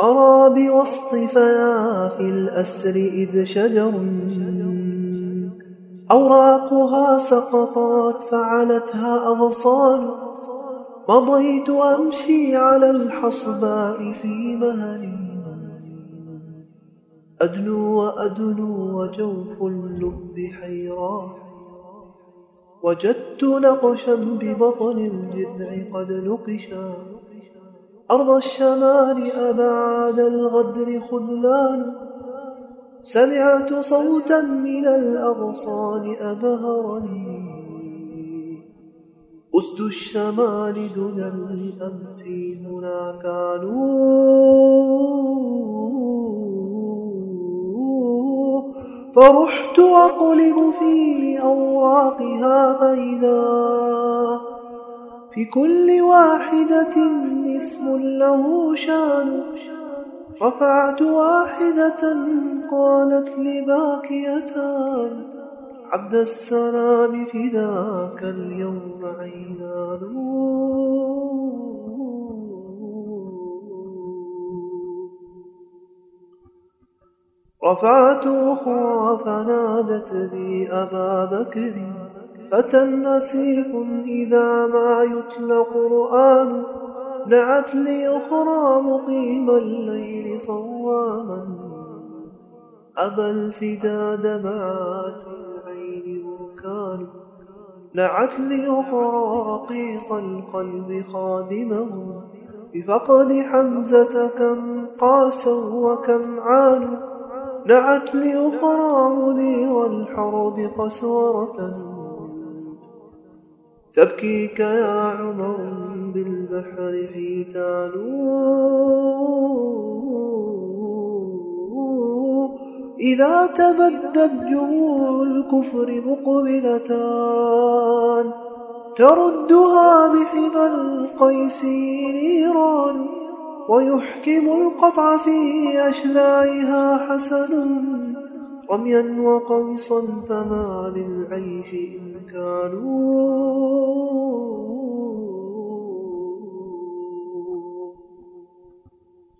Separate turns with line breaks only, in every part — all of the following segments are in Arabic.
أرى بوسط فيافي الأسر إذ شجر أوراقها سقطت فعلتها أغصان مضيت أمشي على الحصباء في مهل أدنو وأدنو وجوف اللب حيران وجدت نقشا ببطن الجذع قد نقشا أرض الشمال أبعاد الغدر خذلان. سمعت صوتا من الأغصان أبهرني. أسد الشمال دنا الأمس هنا كانوا فرحت أقلب في أوراقها فإذا في كل واحدة اسم له شان. رفعت واحدة قالت لي باكيتان عبد السلام فداك اليوم عينان رفعت أخرى فنادت لي أبا بكر. فتى أسيف إذا ما يتلى قرآن. نعت لي أخرى مقيم الليل صواما أبا الفدا دمعات العين بركان. نعت لي أخرى رقيق القلب خادمه بفقد حمزة كم قاسوا وكم عانوا نعت لي أخرى مدير الحرب قسورة. تبكيك يا عمر بالبحر حيتان. إذا تبدت جموع الكفر مقبلتان تردها بحبى القيس نيران ويحكم القطع في أشلاعها حسن. رميا وقنصا فما للعيش إمكان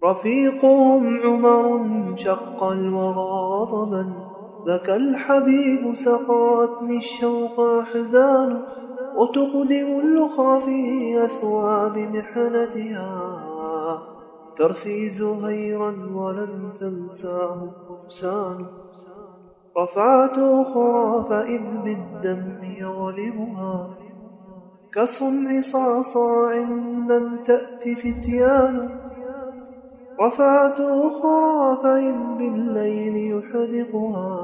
رفيقهم عمر شق الورى طبا ذاك الحبيب سقاتني الشوق أحزان. وتقدم الأخرى في أثواب محنتها. ترثي زهيرا ولم تنساه فرسان رفعت أخرى فإذ بالدمع يغلبها. كصنع صعصاع لم تأت فتيان. رفعت أخرى فإذ بالليل يحدقها.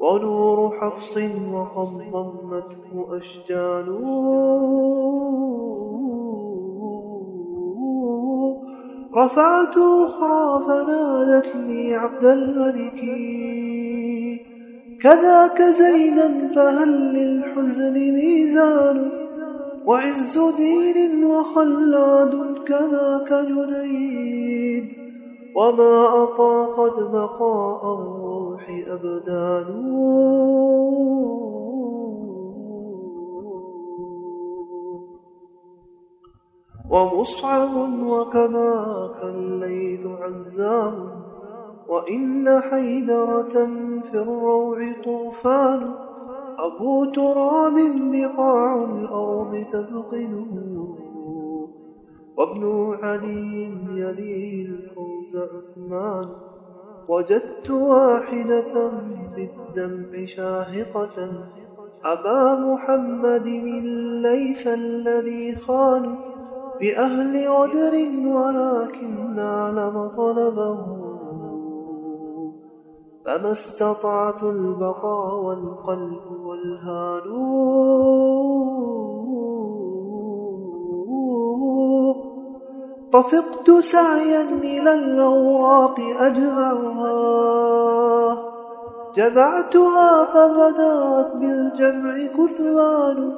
ونور حفص وقد ضمته أشجان. رفعت أخرى فنادت عبد الملك. كذاك زيدا فهل للحزن ميزان؟ وعز دين وخلاد كذاك جنيد. وما أطاقت بقاء الروح أبدان ومصعب وكذاك الليث عزام وإن حيدرة في الروع طوفان أبو تراب بقاع الأرض تفقده وابن علي يلي الفوز عثمان وجدت واحدة بالدمع شاهقة أبا محمد الليث الذي خان بأهل غدر ولكن نال مطلبه فما استطعت البقاء والقلب والهان طفقت سعيا إلى الأوراق أجمعها. جمعتها فبدأت بالجمع كثوان.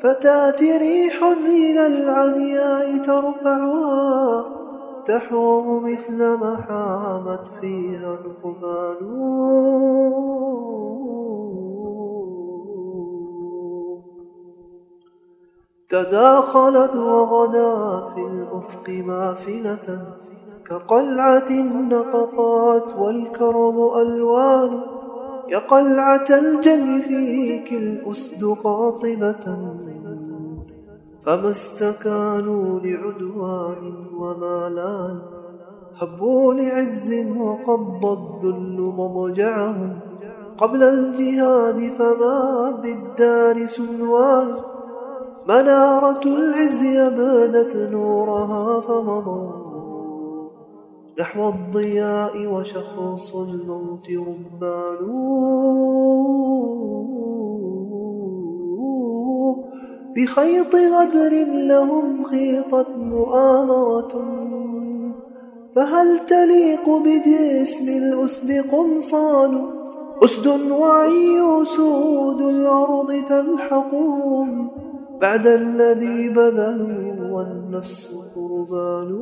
فتأتي ريح من العلياء ترفعها. تحوم مثل ما حامت فيها القبان تداخلت وغدات في الأفق ماثلة كقلعة نطقات والكرب ألوان. يا قلعة الجن فيك الأسد قاطبة. فما استكانوا لعدوان ومالان هبوا لعز وقض الذل مضجعهم قبل الجهاد فما بالدار سلوان منارة العز أبدت نورها فمضوا نحو الضياء وشخص الموت ربان بخيط غدر لهم خيطت مؤامرة. فهل تليق بجسم الأسد قمصان؟ أسد وعي أسود الأرض تلحقهم بعد الذي بذلوا والنفس قربان